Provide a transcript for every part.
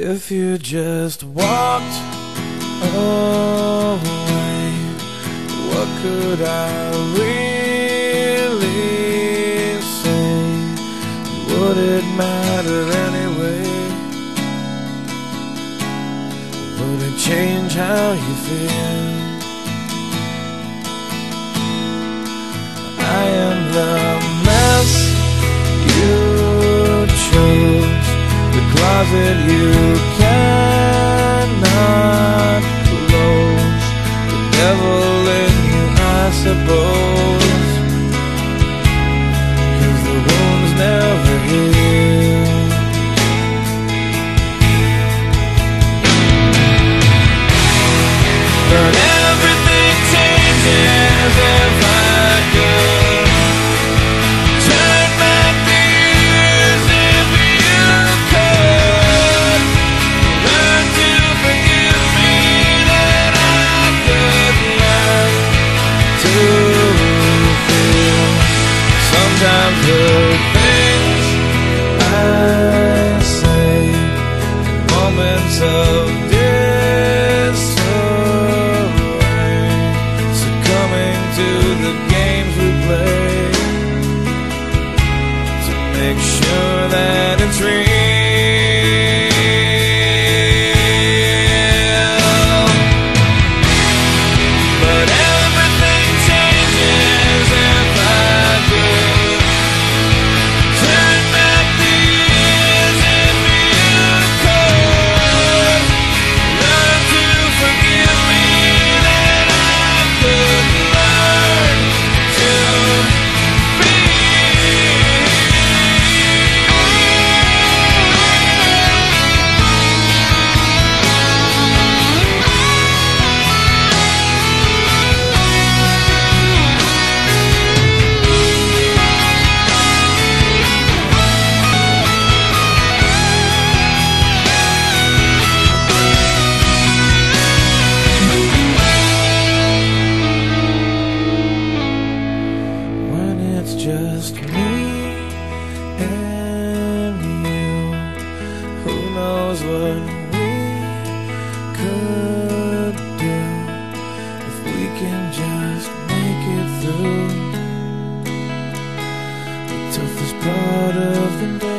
If you just walked away, what could I really say? Would it matter anyway? Would it change how you feel? I am love. closet you can knows what we could do if we can just make it through the toughest part of the day.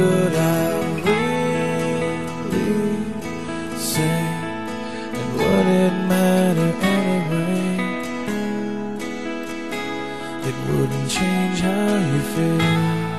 could I really say? And would it matter anyway? It wouldn't change how you feel.